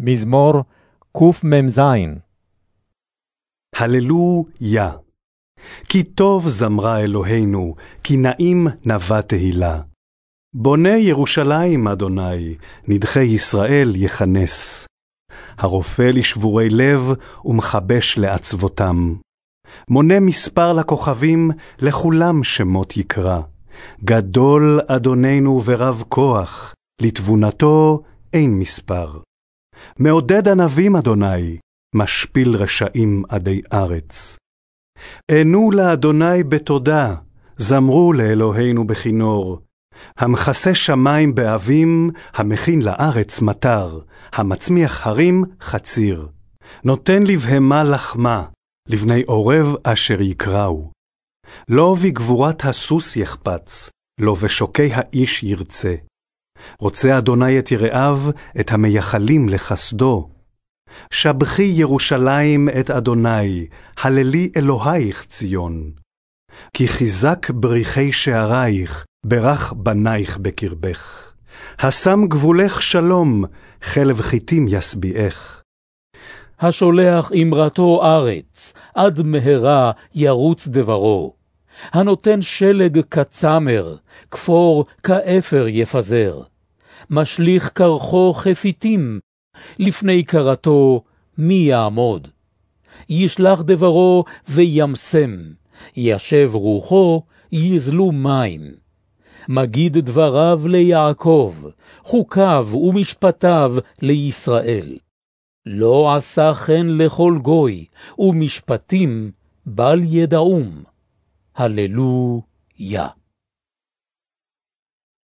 מזמור קמ"ז הללויה. כי טוב זמרה אלוהינו, כי נעים נבע תהילה. בונה ירושלים, אדוני, נדחי ישראל יכנס. הרופא לשבורי לב ומכבש לעצבותם. מונה מספר לכוכבים, לכולם שמות יקרא. גדול אדוננו ורב כוח, לתבונתו אין מספר. מעודד ענבים, אדוני, משפיל רשעים עדי ארץ. ענו לאדוני בתודה, זמרו לאלוהינו בכינור. המכסה שמים באבים, המכין לארץ מטר, המצמיח הרים חציר. נותן לבהמה לחמה, לבני עורב אשר יקראו. לא בגבורת הסוס יחפץ, לא בשוקי האיש ירצה. רוצה אדוני את יראיו, את המייחלים לחסדו. שבחי ירושלים את אדוני, הללי אלוהיך ציון. כי חיזק בריחי שערייך, ברך בנייך בקרבך. השם גבולך שלום, חלב חיטים ישביעך. השולח אמרתו ארץ, עד מהרה ירוץ דברו. הנותן שלג כצמר, כפור כאפר יפזר. משליך קרחו כפיתים, לפני קרתו מי יעמוד? ישלח דברו וימסם, ישב רוחו, יזלו מים. מגיד דבריו ליעקב, חוקיו ומשפטיו לישראל. לא עשה כן לכל גוי, ומשפטים בל ידעום. הללויה.